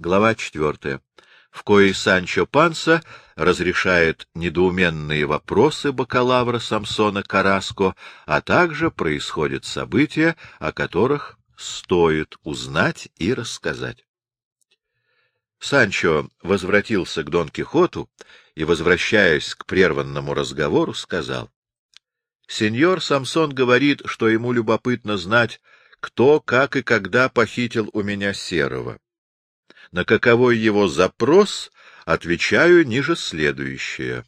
Глава четвертая, в коей Санчо Панса разрешает недоуменные вопросы бакалавра Самсона Караско, а также происходят события, о которых стоит узнать и рассказать. Санчо возвратился к Дон Кихоту и, возвращаясь к прерванному разговору, сказал. — Сеньор Самсон говорит, что ему любопытно знать, кто, как и когда похитил у меня Серого. На каковой его запрос отвечаю ниже следующее.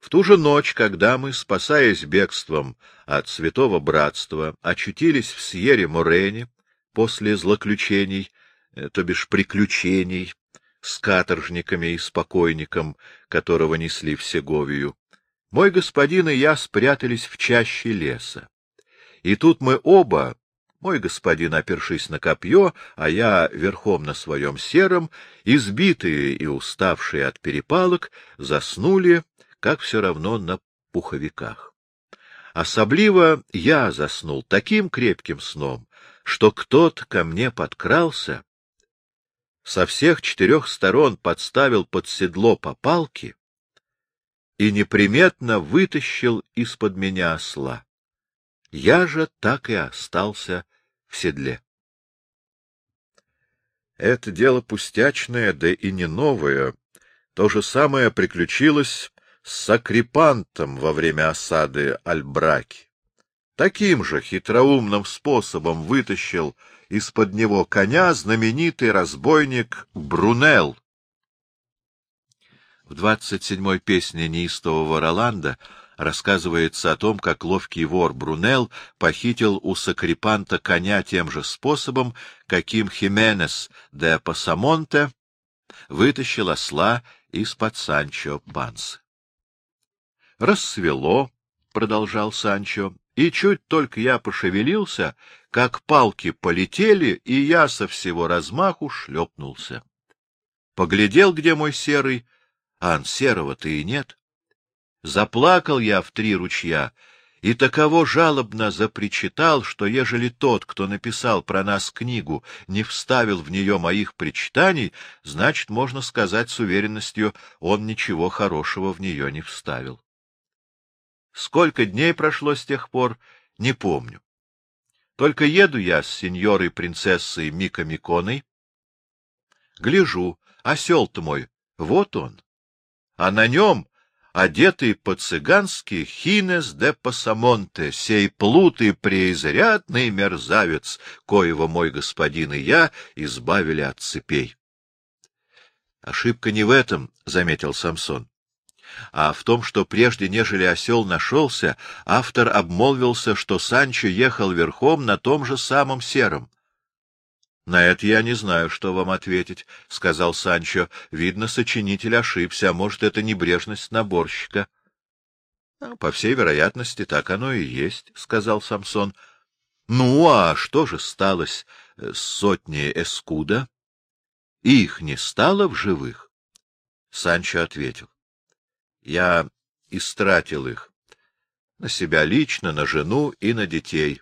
В ту же ночь, когда мы, спасаясь бегством от Святого Братства, очутились в Сьере-Морене после злоключений, э, то бишь приключений, с каторжниками и спокойником, которого несли в Сеговию, мой господин и я спрятались в чаще леса. И тут мы оба, мой господин, опершись на копье, а я верхом на своем сером, избитые и уставшие от перепалок, заснули, как все равно на пуховиках. Особливо я заснул таким крепким сном, что кто-то ко мне подкрался со всех четырех сторон подставил под седло по палке и неприметно вытащил из-под меня осла. Я же так и остался в седле. Это дело пустячное, да и не новое. То же самое приключилось с Сакрипантом во время осады Альбраки. Таким же хитроумным способом вытащил из-под него коня знаменитый разбойник Брунел. В двадцать седьмой песне неистового Роланда рассказывается о том, как ловкий вор Брунел похитил у Сакрипанта коня тем же способом, каким Хименес де Пасамонте вытащил осла из-под Санчо Пансы. Рассвело, — продолжал Санчо, — и чуть только я пошевелился, как палки полетели, и я со всего размаху шлепнулся. Поглядел, где мой серый, а серого-то и нет. Заплакал я в три ручья, и таково жалобно запричитал, что ежели тот, кто написал про нас книгу, не вставил в нее моих причитаний, значит, можно сказать с уверенностью, он ничего хорошего в нее не вставил. Сколько дней прошло с тех пор, не помню. Только еду я с сеньорой-принцессой Мика Миконой. Гляжу, осел-то мой, вот он. А на нем одетый по-цыгански Хинес де Пасамонте, сей плут и преизрядный мерзавец, коего мой господин и я избавили от цепей. — Ошибка не в этом, — заметил Самсон а в том, что прежде, нежели осел нашелся, автор обмолвился, что Санчо ехал верхом на том же самом сером. — На это я не знаю, что вам ответить, — сказал Санчо. — Видно, сочинитель ошибся, а может, это небрежность наборщика. — По всей вероятности, так оно и есть, — сказал Самсон. — Ну, а что же сталось с сотней эскуда? Их не стало в живых? Санчо ответил. Я истратил их. На себя лично, на жену и на детей.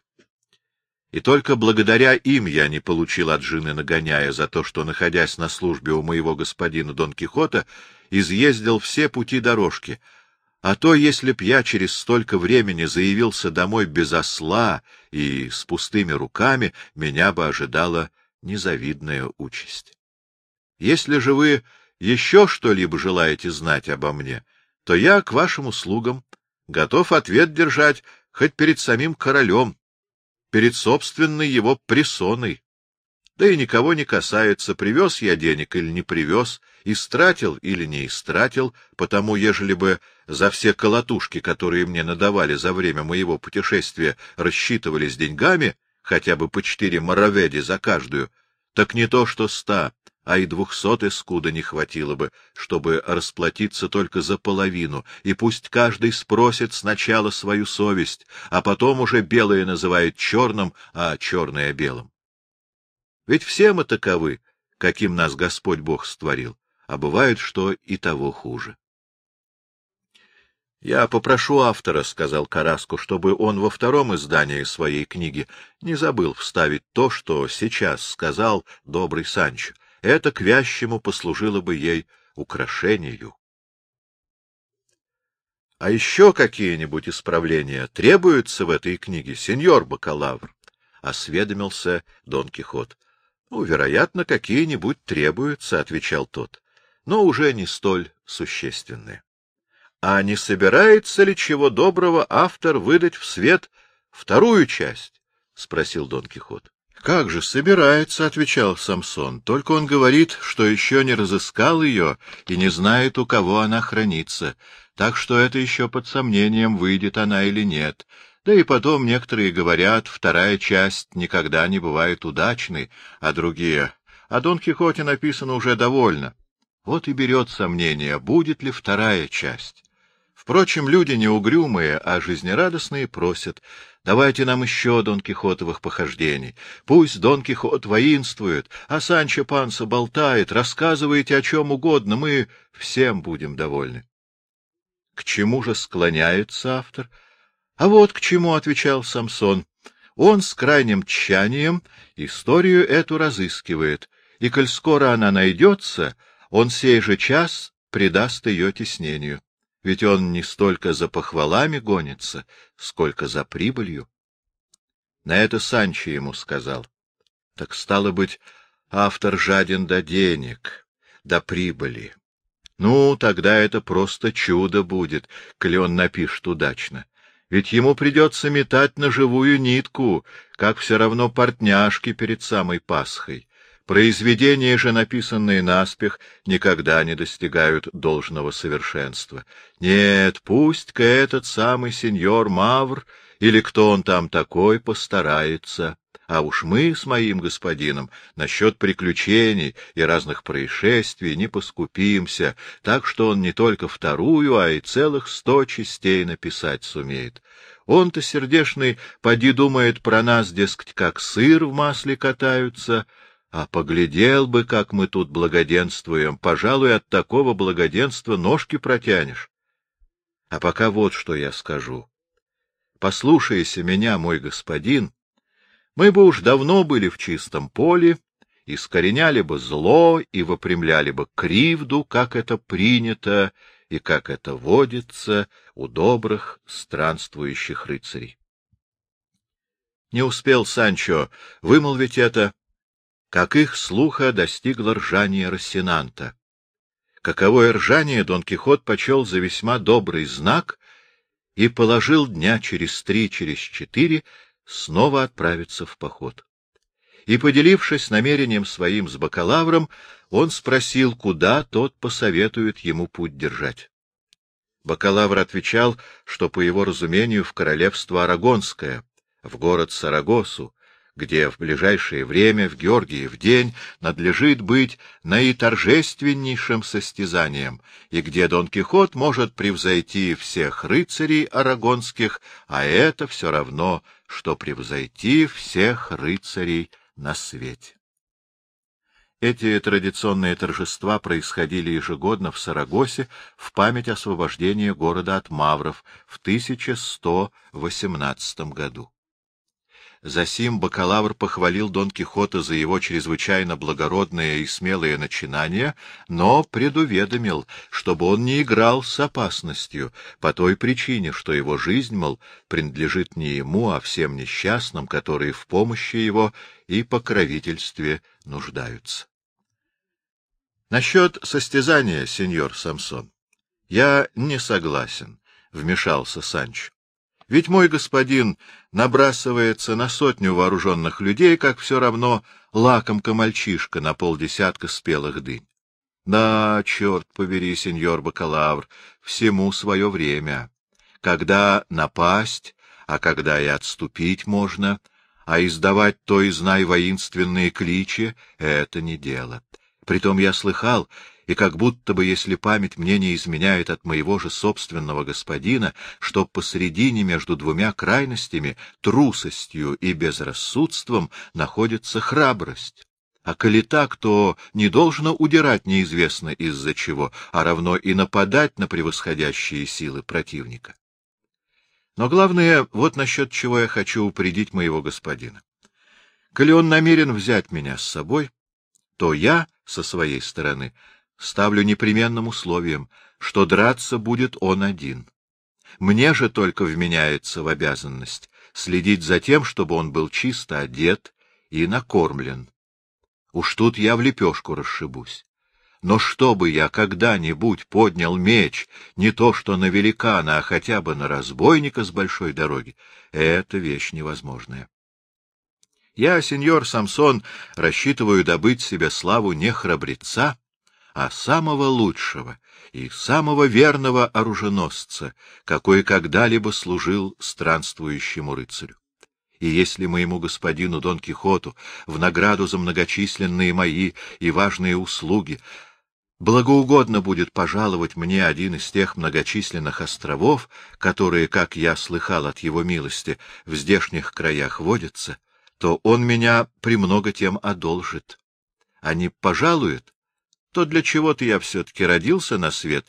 И только благодаря им я не получил от жены нагоняя за то, что, находясь на службе у моего господина Дон Кихота, изъездил все пути дорожки. А то, если б я через столько времени заявился домой без осла и с пустыми руками, меня бы ожидала незавидная участь. Если же вы еще что-либо желаете знать обо мне, — то я к вашим услугам готов ответ держать хоть перед самим королем, перед собственной его прессоной. Да и никого не касается, привез я денег или не привез, истратил или не истратил, потому ежели бы за все колотушки, которые мне надавали за время моего путешествия, рассчитывались деньгами, хотя бы по четыре мороведи за каждую, так не то что ста, а и двухсот эскуда не хватило бы, чтобы расплатиться только за половину, и пусть каждый спросит сначала свою совесть, а потом уже белое называет черным, а черное — белым. Ведь все мы таковы, каким нас Господь Бог створил, а бывает, что и того хуже. — Я попрошу автора, — сказал Караску, — чтобы он во втором издании своей книги не забыл вставить то, что сейчас сказал добрый Санчо, это к вящему послужило бы ей украшению. — А еще какие-нибудь исправления требуются в этой книге, сеньор бакалавр? — осведомился Дон Кихот. — Ну, вероятно, какие-нибудь требуются, — отвечал тот, — но уже не столь существенные. А не собирается ли чего доброго автор выдать в свет вторую часть? — спросил Дон Кихот. — Как же собирается, — отвечал Самсон, — только он говорит, что еще не разыскал ее и не знает, у кого она хранится, так что это еще под сомнением, выйдет она или нет. Да и потом некоторые говорят, вторая часть никогда не бывает удачной, а другие... О Дон Кихоте написано уже довольно. Вот и берет сомнение, будет ли вторая часть. Впрочем, люди не угрюмые, а жизнерадостные просят, давайте нам еще Дон Кихотовых похождений. Пусть Дон Кихот воинствует, а Санчо Панса болтает, рассказывайте о чем угодно, мы всем будем довольны. К чему же склоняется автор? А вот к чему отвечал Самсон. Он с крайним тщанием историю эту разыскивает, и коль скоро она найдется, он сей же час придаст ее теснению ведь он не столько за похвалами гонится, сколько за прибылью. На это Санчо ему сказал. Так стало быть, автор жаден до денег, до прибыли. Ну, тогда это просто чудо будет, коли он напишет удачно. Ведь ему придется метать на живую нитку, как все равно портняшки перед самой Пасхой. Произведения же, написанные наспех, никогда не достигают должного совершенства. Нет, пусть-ка этот самый сеньор Мавр, или кто он там такой, постарается. А уж мы с моим господином насчет приключений и разных происшествий не поскупимся, так что он не только вторую, а и целых сто частей написать сумеет. Он-то сердешный, поди думает про нас, дескать, как сыр в масле катаются, — а поглядел бы, как мы тут благоденствуем, пожалуй, от такого благоденства ножки протянешь. А пока вот что я скажу. Послушайся меня, мой господин, мы бы уж давно были в чистом поле, искореняли бы зло и выпрямляли бы кривду, как это принято и как это водится у добрых странствующих рыцарей. Не успел Санчо вымолвить это, как их слуха достигло ржание Рассенанта. Каковое ржание Дон Кихот почел за весьма добрый знак и положил дня через три, через четыре снова отправиться в поход. И, поделившись намерением своим с бакалавром, он спросил, куда тот посоветует ему путь держать. Бакалавр отвечал, что, по его разумению, в королевство Арагонское, в город Сарагосу, где в ближайшее время, в Георгиев день, надлежит быть наиторжественнейшим состязанием, и где Дон Кихот может превзойти всех рыцарей арагонских, а это все равно, что превзойти всех рыцарей на свете. Эти традиционные торжества происходили ежегодно в Сарагосе в память освобождения города от мавров в 1118 году. Засим бакалавр похвалил Дон Кихота за его чрезвычайно благородное и смелое начинание, но предуведомил, чтобы он не играл с опасностью, по той причине, что его жизнь, мол, принадлежит не ему, а всем несчастным, которые в помощи его и покровительстве нуждаются. Насчет состязания, сеньор Самсон, я не согласен, — вмешался Санч. Ведь мой господин набрасывается на сотню вооруженных людей, как все равно лакомка-мальчишка на полдесятка спелых дынь. Да, черт побери, сеньор бакалавр, всему свое время. Когда напасть, а когда и отступить можно, а издавать то и знай воинственные кличи — это не дело. Притом я слыхал, и как будто бы, если память мне не изменяет от моего же собственного господина, что посредине между двумя крайностями, трусостью и безрассудством, находится храбрость. А коли так, то не должно удирать неизвестно из-за чего, а равно и нападать на превосходящие силы противника. Но главное, вот насчет чего я хочу упредить моего господина. Коли он намерен взять меня с собой, то я, со своей стороны, ставлю непременным условием, что драться будет он один. Мне же только вменяется в обязанность следить за тем, чтобы он был чисто одет и накормлен. Уж тут я в лепешку расшибусь. Но чтобы я когда-нибудь поднял меч, не то что на великана, а хотя бы на разбойника с большой дороги, это вещь невозможная. Я, сеньор Самсон, рассчитываю добыть себе славу не храбреца, а самого лучшего и самого верного оруженосца, какой когда-либо служил странствующему рыцарю. И если моему господину Дон Кихоту в награду за многочисленные мои и важные услуги благоугодно будет пожаловать мне один из тех многочисленных островов, которые, как я слыхал от его милости, в здешних краях водятся, то он меня премного тем одолжит. А не пожалует, то для чего-то я все-таки родился на свет,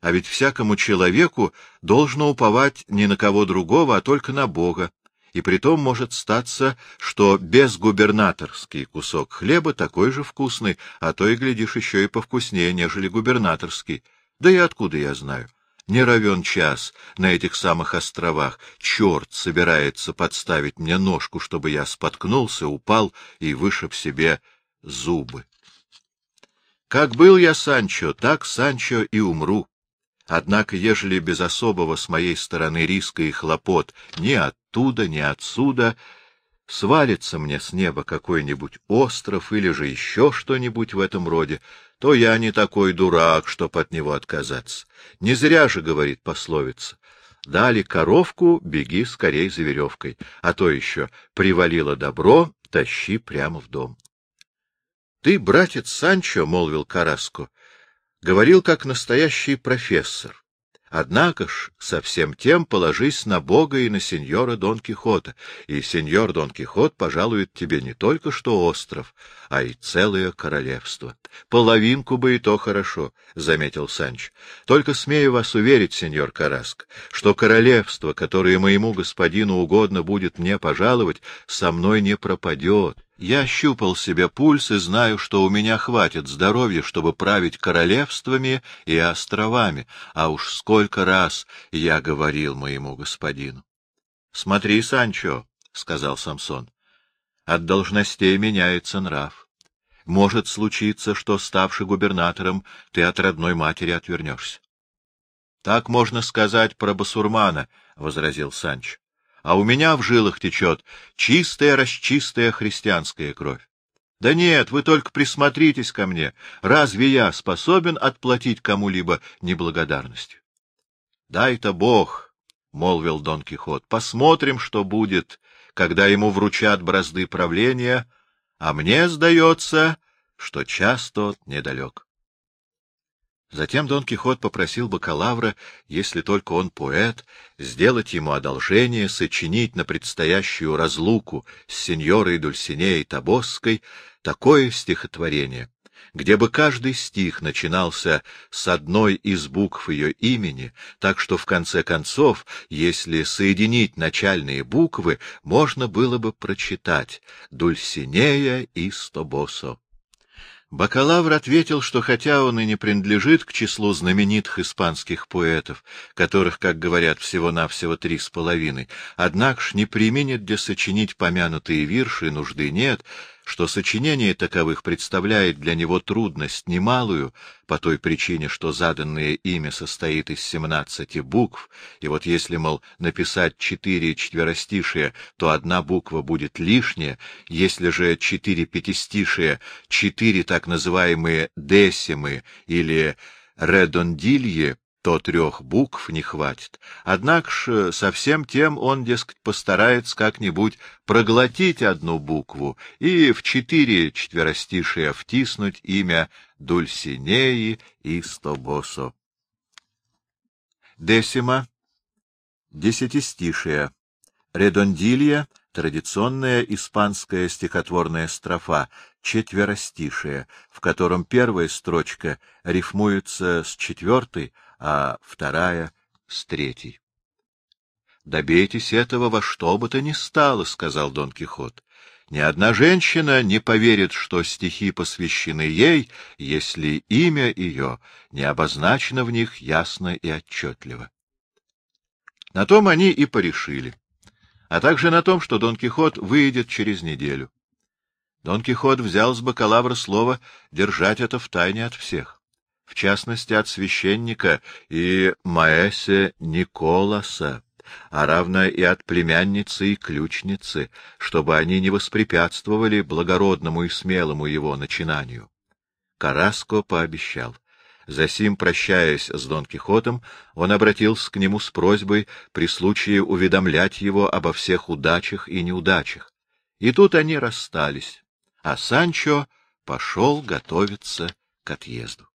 а ведь всякому человеку должно уповать не на кого другого, а только на Бога, и притом может статься, что безгубернаторский кусок хлеба такой же вкусный, а то и, глядишь, еще и повкуснее, нежели губернаторский. Да и откуда я знаю? Не равен час на этих самых островах. Черт собирается подставить мне ножку, чтобы я споткнулся, упал и вышиб себе зубы. Как был я Санчо, так Санчо и умру. Однако, ежели без особого с моей стороны риска и хлопот ни оттуда, ни отсюда, свалится мне с неба какой-нибудь остров или же еще что-нибудь в этом роде, то я не такой дурак, чтоб от него отказаться. Не зря же, говорит пословица, дали коровку, беги скорей за веревкой, а то еще привалило добро, тащи прямо в дом. — Ты, братец Санчо, — молвил Караско, говорил как настоящий профессор. Однако ж, со всем тем положись на Бога и на сеньора Дон Кихота, и сеньор Дон Кихот пожалует тебе не только что остров, а и целое королевство. Половинку бы и то хорошо, — заметил Санч. Только смею вас уверить, сеньор Караск, что королевство, которое моему господину угодно будет мне пожаловать, со мной не пропадет. Я щупал себе пульс и знаю, что у меня хватит здоровья, чтобы править королевствами и островами, а уж сколько раз я говорил моему господину. — Смотри, Санчо, — сказал Самсон, — от должностей меняется нрав. Может случиться, что, ставший губернатором, ты от родной матери отвернешься. — Так можно сказать про басурмана, — возразил Санч а у меня в жилах течет чистая-расчистая христианская кровь. Да нет, вы только присмотритесь ко мне. Разве я способен отплатить кому-либо неблагодарностью? — Дай-то Бог, — молвил Дон Кихот, — посмотрим, что будет, когда ему вручат бразды правления, а мне сдается, что час тот недалек. Затем Дон Кихот попросил бакалавра, если только он поэт, сделать ему одолжение, сочинить на предстоящую разлуку с сеньорой Дульсинеей Табосской такое стихотворение, где бы каждый стих начинался с одной из букв ее имени, так что в конце концов, если соединить начальные буквы, можно было бы прочитать «Дульсинея и Стобосо». Бакалавр ответил, что хотя он и не принадлежит к числу знаменитых испанских поэтов, которых, как говорят, всего-навсего три с половиной, однако ж не применит для сочинить помянутые вирши, нужды нет, что сочинение таковых представляет для него трудность немалую, по той причине, что заданное имя состоит из семнадцати букв, и вот если, мол, написать четыре четверостишия, то одна буква будет лишняя, если же четыре пятистишия, четыре так называемые десимы или редондилье, то трех букв не хватит. Однако ж со всем тем он, дескать, постарается как-нибудь проглотить одну букву и в четыре четверостишия втиснуть имя Дульсинеи и Стобосо. Десима — десятистишие. Редондилья — традиционная испанская стихотворная строфа, четверостишие, в котором первая строчка рифмуется с четвертой, а вторая — с третьей. — Добейтесь этого во что бы то ни стало, — сказал Дон Кихот. — Ни одна женщина не поверит, что стихи посвящены ей, если имя ее не обозначено в них ясно и отчетливо. На том они и порешили, а также на том, что Дон Кихот выйдет через неделю. Дон Кихот взял с бакалавра слово держать это в тайне от всех, в частности от священника и Маэсе Николаса, а равно и от племянницы и ключницы, чтобы они не воспрепятствовали благородному и смелому его начинанию. Караско пообещал. Засим, прощаясь с Дон Кихотом, он обратился к нему с просьбой при случае уведомлять его обо всех удачах и неудачах. И тут они расстались, а Санчо пошел готовиться к отъезду.